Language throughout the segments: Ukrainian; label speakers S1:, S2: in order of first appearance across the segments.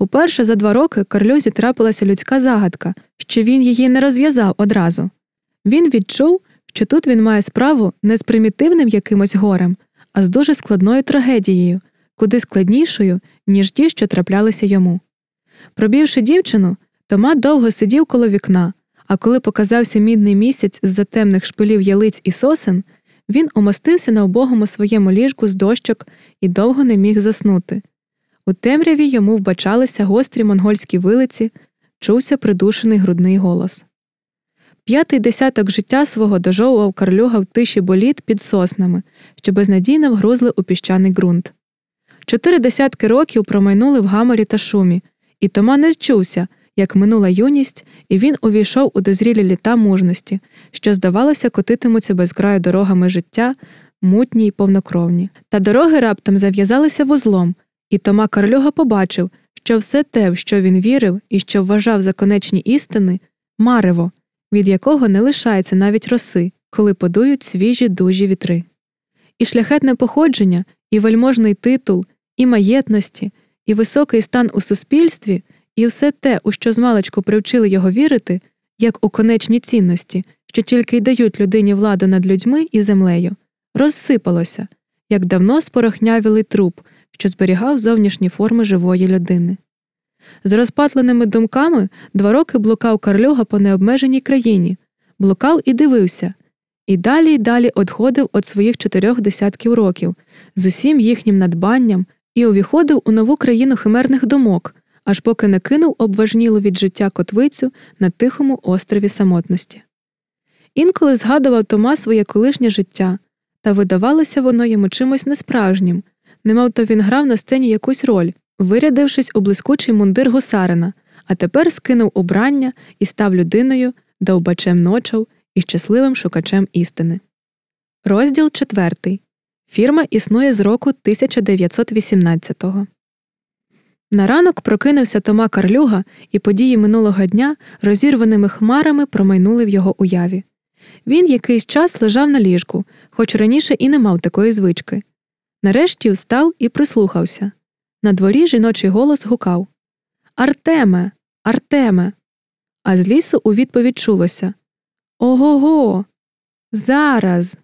S1: Уперше за два роки Карлюзі трапилася людська загадка, що він її не розв'язав одразу. Він відчув, що тут він має справу не з примітивним якимось горем, а з дуже складною трагедією, куди складнішою, ніж ті, що траплялися йому. Пробівши дівчину, Тома довго сидів коло вікна, а коли показався мідний місяць з за темних шпилів ялиць і сосен, він умостився на убогому своєму ліжку з дощок і довго не міг заснути. У темряві йому вбачалися гострі монгольські вилиці, чувся придушений грудний голос. П'ятий десяток життя свого дожовував карлюга в тиші боліт під соснами, що безнадійно вгрузли у піщаний ґрунт. Чотири десятки років промайнули в гаморі та шумі, і Тома не зчувся, як минула юність, і він увійшов у дозрілі літа мужності, що, здавалося, котитимуться безкраю дорогами життя, мутні й повнокровні. Та дороги раптом зав'язалися вузлом, і Тома Карлюга побачив, що все те, в що він вірив і що вважав за конечні істини, марево, від якого не лишається навіть роси, коли подують свіжі дужі вітри. І шляхетне походження, і вельможний титул, і маєтності, і високий стан у суспільстві, і все те, у що змалечку привчили його вірити, як у конечні цінності, що тільки й дають людині владу над людьми і землею, розсипалося, як давно спорохнявілий труп, що зберігав зовнішні форми живої людини. З розпатленими думками два роки блукав Карлюга по необмеженій країні, блукав і дивився, і далі й далі одходив від своїх чотирьох десятків років з усім їхнім надбанням і увіходив у нову країну химерних думок, аж поки не кинув обважнілу від життя котвицю на тихому острові самотності. Інколи згадував Тома своє колишнє життя, та видавалося воно йому чимось несправжнім, немов то він грав на сцені якусь роль, вирядившись у блискучий мундир гусарина, а тепер скинув убрання і став людиною, довбачем ночов і щасливим шукачем істини. Розділ четвертий. Фірма існує з року 1918-го. На ранок прокинувся Тома Карлюга, і події минулого дня розірваними хмарами промайнули в його уяві. Він якийсь час лежав на ліжку, хоч раніше і не мав такої звички. Нарешті встав і прислухався. На дворі жіночий голос гукав Артеме, Артеме. А з лісу у відповідь чулося Ого го. Зараз.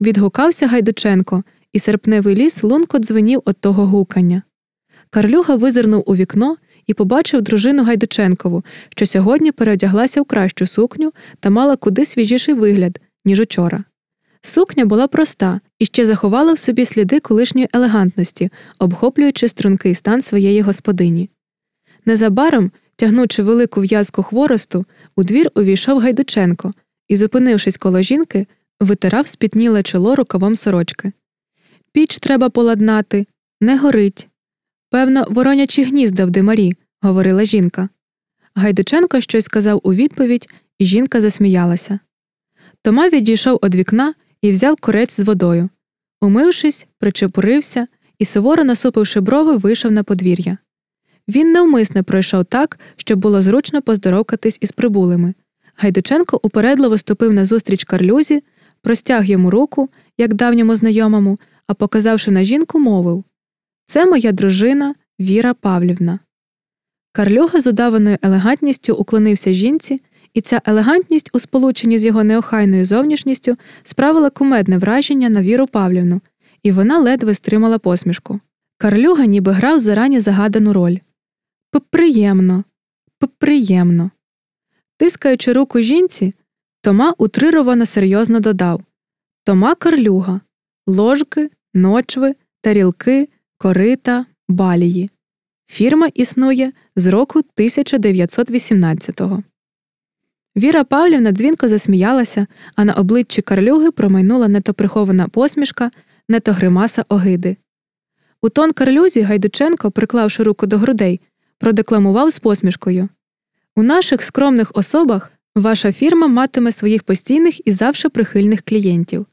S1: Відгукався Гайдученко, і серпневий ліс лунко дзвенів від того гукання. Карлюга визирнув у вікно і побачив дружину Гайдученкову, що сьогодні переодяглася в кращу сукню та мала куди свіжіший вигляд, ніж учора. Сукня була проста і ще заховала в собі сліди колишньої елегантності, обхоплюючи стрункий стан своєї господині. Незабаром, тягнучи велику в'язку хворосту, у двір увійшов Гайдученко і, зупинившись коло жінки, витирав спітніле чоло рукавом сорочки. Піч треба поладнати, не горить. Певно, воронячі гнізда в димарі, говорила жінка. Гайдученко щось сказав у відповідь, і жінка засміялася. Тома відійшов від вікна і взяв корець з водою. Умившись, причепурився і, суворо насупивши брови, вийшов на подвір'я. Він навмисне пройшов так, щоб було зручно поздоровкатись із прибулими. Гайдученко упередливо ступив назустріч карлюзі, простяг йому руку, як давньому знайомому, а показавши на жінку, мовив Це моя дружина Віра Павлівна. Карлюга з удаваною елегантністю уклонився жінці, і ця елегантність, у сполученні з його неохайною зовнішністю, справила кумедне враження на Віру Павлівну, і вона ледве стримала посмішку. Карлюга ніби грав зарані загадану роль. Приємно, приємно. Тискаючи руку жінці, Тома утрировано серйозно додав Тома Карлюга, ложки, ночви, тарілки, корита, балії. Фірма існує з року 1918-го. Віра Павлівна дзвінко засміялася, а на обличчі Карлюги промайнула не то прихована посмішка, не то гримаса огиди. У тон Карлюзі Гайдученко, приклавши руку до грудей, продекламував з посмішкою У наших скромних особах ваша фірма матиме своїх постійних і завше прихильних клієнтів.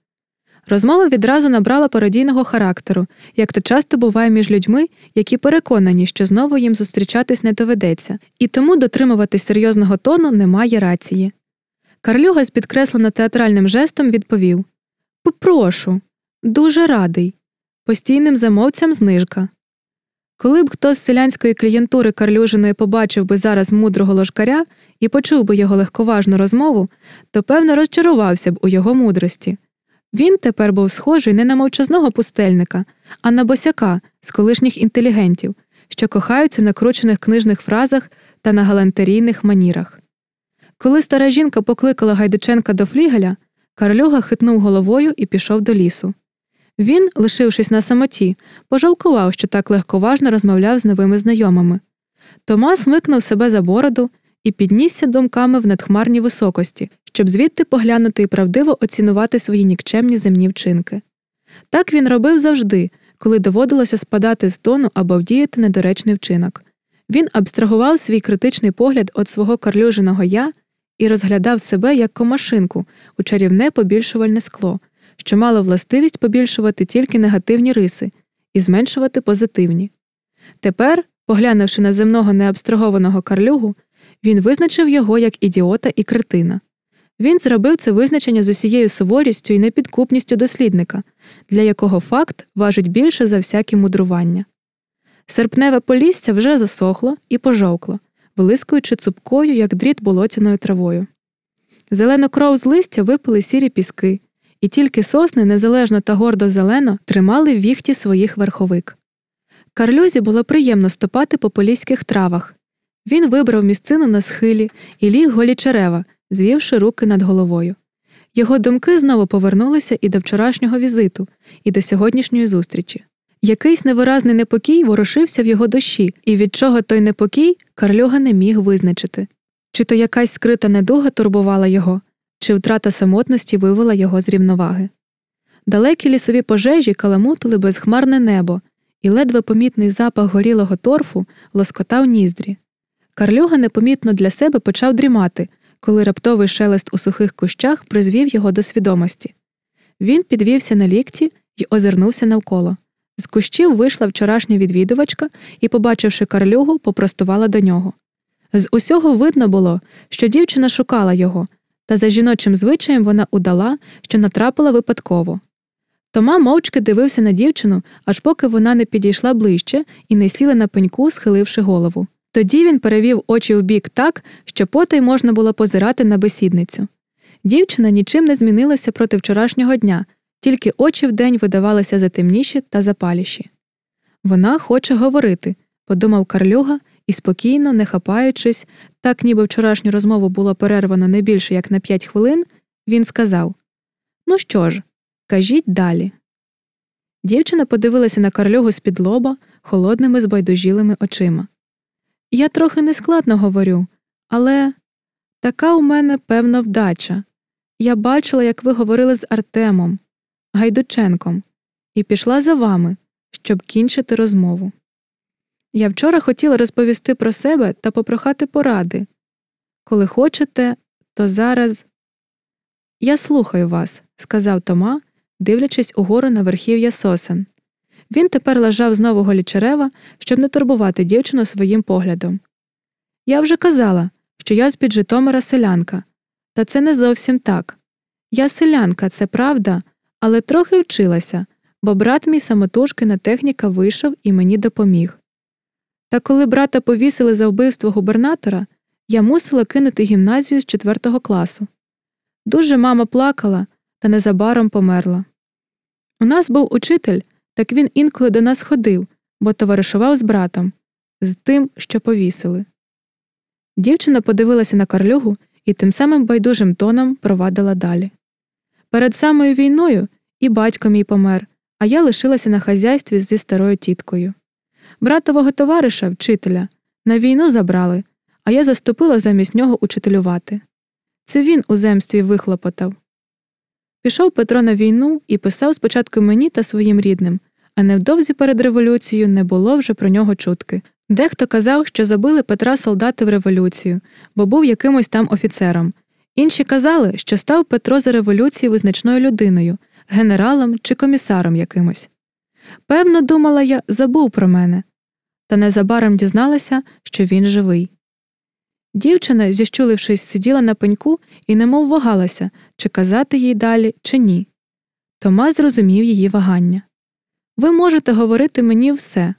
S1: Розмова відразу набрала пародійного характеру, як то часто буває між людьми, які переконані, що знову їм зустрічатись не доведеться, і тому дотримуватись серйозного тону немає рації. Карлюга з підкреслено театральним жестом відповів Попрошу, дуже радий. Постійним замовцям знижка. Коли б хто з селянської клієнтури Карлюжиної побачив би зараз мудрого ложкаря і почув би його легковажну розмову, то певно розчарувався б у його мудрості. Він тепер був схожий не на мовчазного пустельника, а на босяка з колишніх інтелігентів, що кохаються на кручених книжних фразах та на галантерійних манірах. Коли стара жінка покликала Гайдученка до флігеля, Карлюга хитнув головою і пішов до лісу. Він, лишившись на самоті, пожалкував, що так легковажно розмовляв з новими знайомими. Томас смикнув себе за бороду і піднісся думками в надхмарні високості, щоб звідти поглянути і правдиво оцінувати свої нікчемні земні вчинки. Так він робив завжди, коли доводилося спадати з тону або вдіяти недоречний вчинок. Він абстрагував свій критичний погляд від свого карлюженого я і розглядав себе як комашинку у чарівне побільшувальне скло, що мало властивість побільшувати тільки негативні риси і зменшувати позитивні. Тепер, поглянувши на земного неабстрагованого карлюгу, він визначив його як ідіота і кретина. Він зробив це визначення з усією суворістю і непідкупністю дослідника, для якого факт важить більше за всякі мудрування. Серпневе полісся вже засохло і пожовкло, вилискуючи цупкою, як дріт болотяною травою. Зелену кров з листя випили сірі піски, і тільки сосни незалежно та гордо зелено тримали в віхті своїх верховик. Карлюзі було приємно ступати по поліських травах. Він вибрав місцину на схилі і ліг голі черева, звівши руки над головою. Його думки знову повернулися і до вчорашнього візиту, і до сьогоднішньої зустрічі. Якийсь невиразний непокій ворушився в його душі, і від чого той непокій Карлюга не міг визначити. Чи то якась скрита недуга турбувала його, чи втрата самотності вивела його з рівноваги. Далекі лісові пожежі каламутили безхмарне небо, і ледве помітний запах горілого торфу лоскотав ніздрі. Карлюга непомітно для себе почав дрімати, коли раптовий шелест у сухих кущах призвів його до свідомості. Він підвівся на лікті і озирнувся навколо. З кущів вийшла вчорашня відвідувачка і, побачивши карлюгу, попростувала до нього. З усього видно було, що дівчина шукала його, та за жіночим звичаєм вона удала, що натрапила випадково. Тома мовчки дивився на дівчину, аж поки вона не підійшла ближче і не сіла на пеньку, схиливши голову. Тоді він перевів очі у бік так, що потай можна було позирати на бесідницю. Дівчина нічим не змінилася проти вчорашнього дня, тільки очі вдень видавалися затемніші та запаліші. Вона хоче говорити, подумав Карлюга і спокійно, не хапаючись, так ніби вчорашню розмову було перервано не більше як на п'ять хвилин, він сказав Ну що ж, кажіть далі. Дівчина подивилася на Карлюгу з-під лоба холодними збайдужілими очима. Я трохи нескладно говорю, але така у мене певна вдача. Я бачила, як ви говорили з Артемом, Гайдученком, і пішла за вами, щоб кінчити розмову. Я вчора хотіла розповісти про себе та попрохати поради. Коли хочете, то зараз. Я слухаю вас, сказав Тома, дивлячись угору на верхів'я сосен. Він тепер лежав знову голічерева, щоб не турбувати дівчину своїм поглядом. Я вже казала, що я з під Житомира селянка, та це не зовсім так. Я селянка, це правда, але трохи вчилася, бо брат мій самотужки на техніка вийшов і мені допоміг. Та коли брата повісили за вбивство губернатора, я мусила кинути гімназію з четвертого класу. Дуже мама плакала та незабаром померла. У нас був учитель, так він інколи до нас ходив, бо товаришував з братом, з тим, що повісили. Дівчина подивилася на карлюгу і тим самим байдужим тоном провадила далі. Перед самою війною і батько мій помер, а я лишилася на хазяйстві зі старою тіткою. Братового товариша, вчителя, на війну забрали, а я заступила замість нього учителювати. Це він у земстві вихлопотав. Пішов Петро на війну і писав спочатку мені та своїм рідним, а невдовзі перед революцією не було вже про нього чутки. Дехто казав, що забили Петра солдати в революцію, бо був якимось там офіцером. Інші казали, що став Петро за революцію визначною людиною, генералом чи комісаром якимось. Певно, думала я, забув про мене, та незабаром дізналася, що він живий. Дівчина, зіщулившись, сиділа на пеньку і немов вагалася, чи казати їй далі, чи ні. Тома зрозумів її вагання. Ви можете говорити мені все.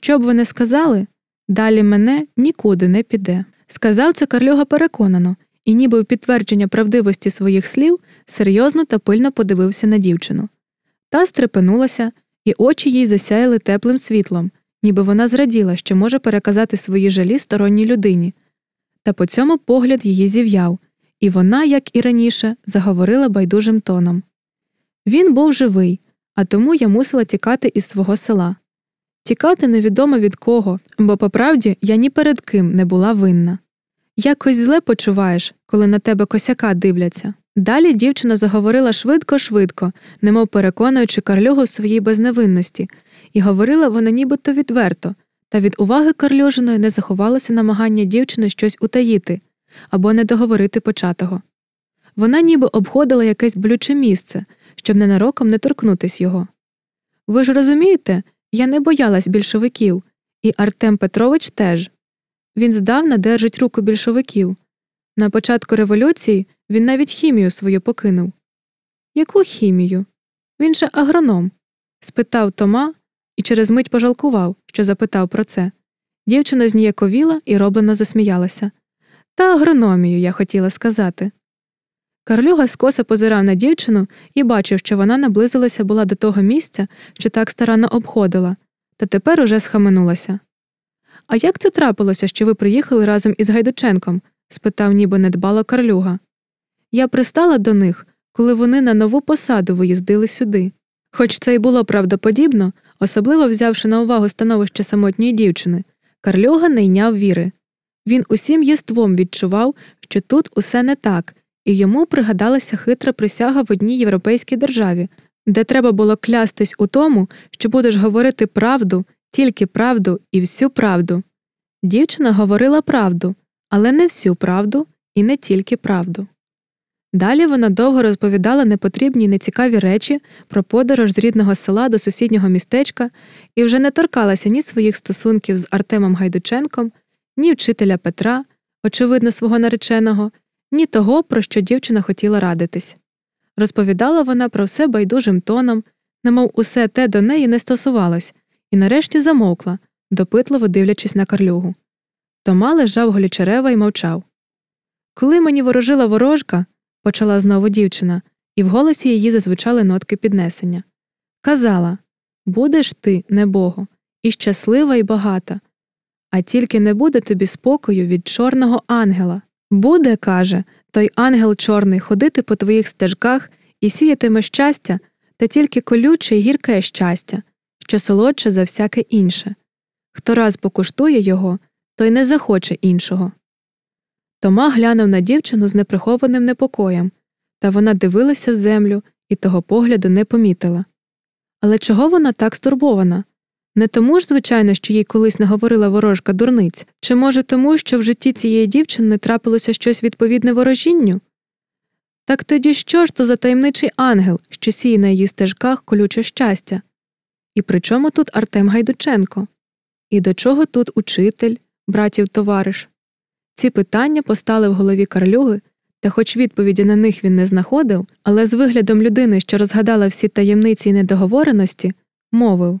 S1: Що б ви не сказали, далі мене нікуди не піде. Сказав це Карлюга переконано, і, ніби в підтвердження правдивості своїх слів, серйозно та пильно подивився на дівчину. Та стрепенулася, і очі їй засяяли теплим світлом, ніби вона зраділа, що може переказати свої жалі сторонній людині. Та по цьому погляд її зів'яв, і вона, як і раніше, заговорила байдужим тоном. Він був живий, а тому я мусила тікати із свого села. Тікати невідомо від кого, бо по правді я ні перед ким не була винна. Якось зле почуваєш, коли на тебе косяка дивляться. Далі дівчина заговорила швидко-швидко, немов переконуючи Карлюгу в своїй безневинності, і говорила вона нібито відверто, та від уваги Карлюжиної не заховалося намагання дівчини щось утаїти або не договорити початого. Вона ніби обходила якесь болюче місце, щоб ненароком не торкнутись його. Ви ж розумієте, я не боялась більшовиків, і Артем Петрович теж. Він здавна держить руку більшовиків. На початку революції він навіть хімію свою покинув. Яку хімію? Він же агроном? спитав Тома і через мить пожалкував, що запитав про це. Дівчина зніяковіла і роблено засміялася. Та агрономію, я хотіла сказати. Карлюга скоса позирав на дівчину і бачив, що вона наблизилася була до того місця, що так старанно обходила, та тепер уже схаменулася. А як це трапилося, що ви приїхали разом із Гайдученком? спитав ніби недбало Карлюга. Я пристала до них, коли вони на нову посаду виїздили сюди. Хоч це й було правдоподібно, особливо взявши на увагу становище самотньої дівчини, Карлюга не йняв віри. Він усім єством відчував, що тут усе не так, і йому пригадалася хитра присяга в одній європейській державі, де треба було клястись у тому, що будеш говорити правду, тільки правду і всю правду. Дівчина говорила правду, але не всю правду і не тільки правду. Далі вона довго розповідала непотрібні й нецікаві речі про подорож з рідного села до сусіднього містечка і вже не торкалася ні своїх стосунків з Артемом Гайдученком, ні вчителя Петра, очевидно, свого нареченого, ні того, про що дівчина хотіла радитись. Розповідала вона про все байдужим тоном, немов усе те до неї не стосувалось, і нарешті замовкла, допитливо дивлячись на карлюгу. Тома лежав голічерева і мовчав. Коли мені ворожила ворожка, почала знову дівчина, і в голосі її зазвучали нотки піднесення. Казала Будеш ти, небого, і щаслива, і багата, а тільки не буде тобі спокою від чорного ангела. Буде, каже, той ангел чорний ходити по твоїх стежках і сіятиме щастя, та тільки колюче й гірке щастя, що солодше за всяке інше. Хто раз покуштує його, той не захоче іншого. Тома глянув на дівчину з неприхованим непокоєм, та вона дивилася в землю і того погляду не помітила. Але чого вона так стурбована? Не тому ж, звичайно, що їй колись наговорила ворожка дурниць, чи може тому, що в житті цієї дівчини трапилося щось відповідне ворожінню? Так тоді що ж то за таємничий ангел, що сіє на її стежках колюче щастя? І при чому тут Артем Гайдученко? І до чого тут учитель, братів товариш? Ці питання постали в голові Карлюги, та хоч відповіді на них він не знаходив, але з виглядом людини, що розгадала всі таємниці й недоговореності, мовив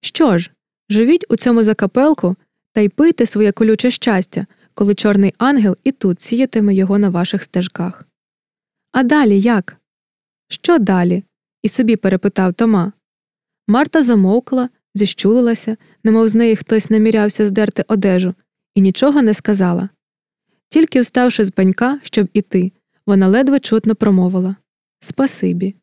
S1: Що ж, живіть у цьому закапелку та й пийте своє колюче щастя, коли чорний ангел і тут сіятиме його на ваших стежках. А далі як? Що далі? і собі перепитав Тома. Марта замовкла, зіщулилася, немов з неї хтось намірявся здерти одежу, і нічого не сказала. Тільки вставши з банька, щоб іти, вона ледве чутно промовила Спасибі.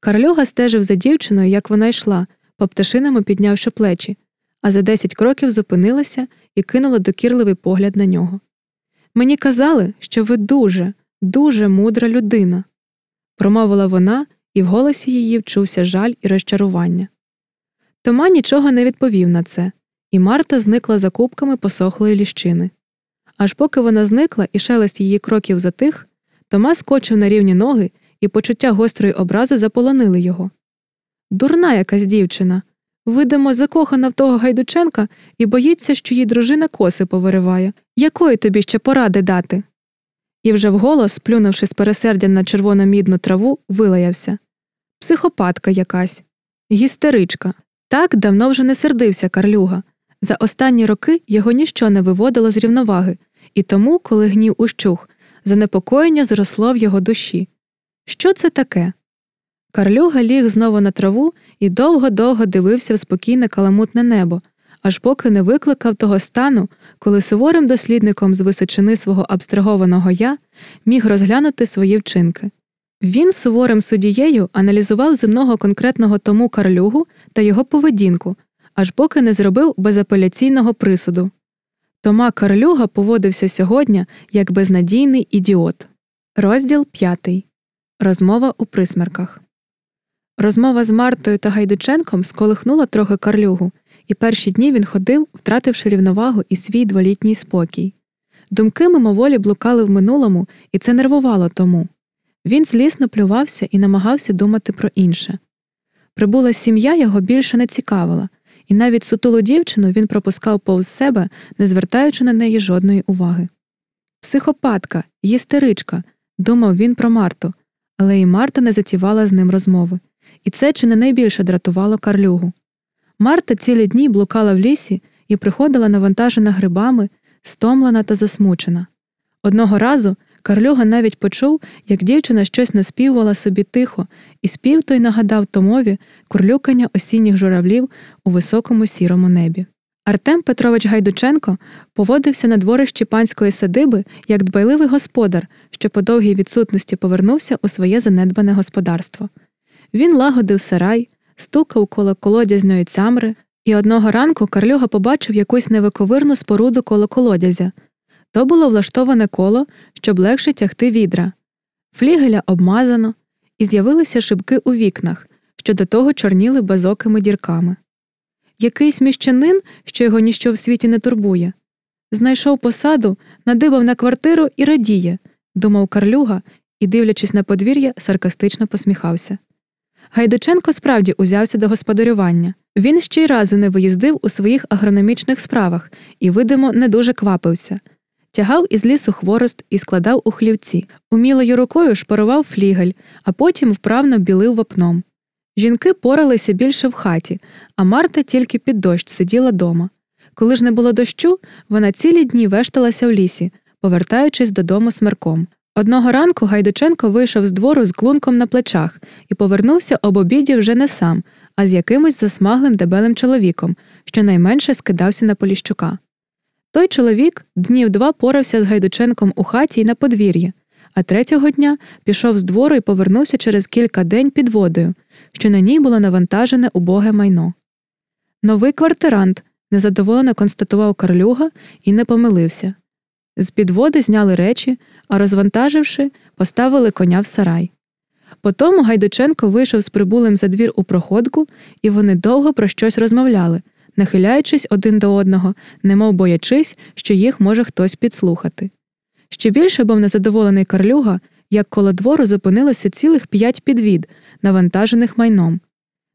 S1: Карлюга стежив за дівчиною, як вона йшла, по пташиному піднявши плечі, а за десять кроків зупинилася і кинула докірливий погляд на нього. Мені казали, що ви дуже, дуже мудра людина, промовила вона, і в голосі її вчувся жаль і розчарування. Тома нічого не відповів на це, і Марта зникла за кубками посохлої ліщини. Аж поки вона зникла і шелест її кроків затих, Тома скочив на рівні ноги, і почуття гострої образи заполонили його. Дурна якась дівчина. Видимо, закохана в того Гайдученка і боїться, що її дружина коси повириває. Якої тобі ще поради дати? І вже вголос, плюнувши з пересердя на червоно мідну траву, вилаявся Психопатка якась, гістеричка. Так давно вже не сердився Карлюга. За останні роки його ніщо не виводило з рівноваги, і тому, коли гнів ущух, занепокоєння зросло в його душі. Що це таке? Карлюга ліг знову на траву і довго-довго дивився в спокійне каламутне небо, аж поки не викликав того стану, коли суворим дослідником з височини свого абстрагованого я міг розглянути свої вчинки. Він суворим судією аналізував земного конкретного тому Карлюгу та його поведінку, аж поки не зробив безапеляційного присуду. Тома Карлюга поводився сьогодні як безнадійний ідіот. Розділ п'ятий. Розмова у присмерках. Розмова з Мартою та Гайдученком сколихнула трохи Карлюгу, і перші дні він ходив, втративши рівновагу і свій дволітній спокій. Думки мимоволі блукали в минулому, і це нервувало тому. Він злісно плювався і намагався думати про інше. Прибула сім'я його більше не цікавила, і навіть сутулу дівчину він пропускав повз себе, не звертаючи на неї жодної уваги. Психопатка, їстеричка, думав він про Марту, але і Марта не затівала з ним розмови, і це чи не найбільше дратувало Карлюгу. Марта цілі дні блукала в лісі і приходила навантажена грибами, стомлена та засмучена. Одного разу Карлюга навіть почув, як дівчина щось наспівувала собі тихо, і спів той нагадав Томові курлюкання осінніх журавлів у високому сірому небі. Артем Петрович Гайдученко поводився на дворищі панської садиби як дбайливий господар, що по довгій відсутності повернувся у своє занедбане господарство. Він лагодив сарай, стукав коло колодязної цямри, і одного ранку Карлюга побачив якусь невиковирну споруду коло колодязя. То було влаштоване коло, щоб легше тягти відра. Флігеля обмазано, і з'явилися шибки у вікнах, що до того чорніли безокими дірками. Якийсь міщанин, що його ніщо в світі не турбує. Знайшов посаду, надибав на квартиру і радіє, думав Карлюга і, дивлячись на подвір'я, саркастично посміхався. Гайдученко справді узявся до господарювання. Він ще й разу не виїздив у своїх агрономічних справах і, видимо, не дуже квапився. Тягав із лісу хворост і складав у хлівці, умілою рукою шпарував флігель, а потім вправно білив вапном. Жінки поралися більше в хаті, а Марта тільки під дощ сиділа дома. Коли ж не було дощу, вона цілі дні вешталася в лісі, повертаючись додому смерком. Одного ранку Гайдученко вийшов з двору з клунком на плечах і повернувся об обіді вже не сам, а з якимось засмаглим дебелим чоловіком, що найменше скидався на Поліщука. Той чоловік днів два порався з Гайдученком у хаті й на подвір'ї, а третього дня пішов з двору і повернувся через кілька день під водою, що на ній було навантажене убоге майно. Новий квартирант незадоволено констатував Карлюга і не помилився. З під води зняли речі, а розвантаживши, поставили коня в сарай. Потому Гайдученко вийшов з прибулим за двір у проходку, і вони довго про щось розмовляли, нахиляючись один до одного, немов боячись, що їх може хтось підслухати. Ще більше був незадоволений Карлюга, як коло двору зупинилося цілих п'ять підвід, навантажених майном.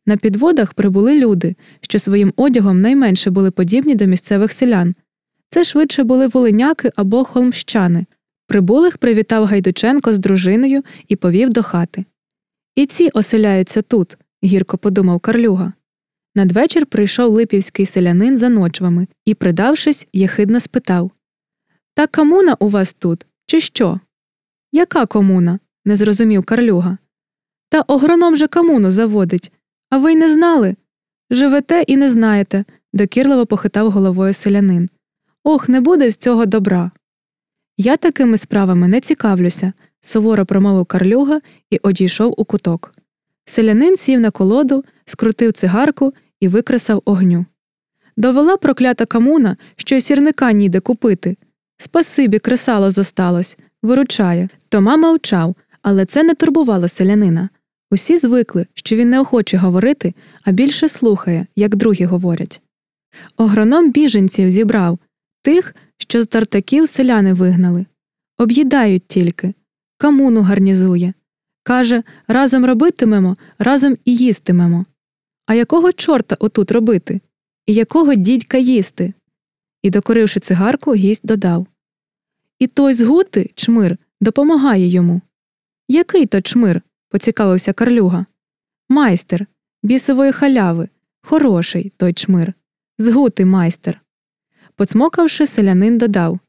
S1: На підводах прибули люди, що своїм одягом найменше були подібні до місцевих селян. Це швидше були волиняки або холмщани. Прибулих привітав Гайдученко з дружиною і повів до хати. І ці оселяються тут, гірко подумав Карлюга. Надвечір прийшов липівський селянин за ночвами і, придавшись, єхидно спитав Та комуна у вас тут, чи що? Яка комуна? не зрозумів Карлюга. Та огроном же комуну заводить. А ви й не знали? Живете і не знаєте, докірливо похитав головою селянин. Ох, не буде з цього добра. Я такими справами не цікавлюся, суворо промовив Карлюга і одійшов у куток. Селянин сів на колоду, скрутив цигарку і викресав огню. Довела проклята комуна, що й сірника ніде купити. Спасибі, кресало зосталось, виручає. Тома мовчав, але це не турбувало селянина. Усі звикли, що він не охоче говорити, а більше слухає, як другі говорять. Огроном біженців зібрав тих, що з тартаків селяни вигнали. Об'їдають тільки, комуну гарнізує. Каже, разом робитимемо, разом і їстимемо. А якого чорта отут робити? І якого дідька їсти? І, докоривши цигарку, гість додав І той згути, чмир, допомагає йому. Який то чмир? поцікавився Карлюга. Майстер, бісової халяви, Хороший той чмир. Згутий майстер. Поцмокавши, селянин додав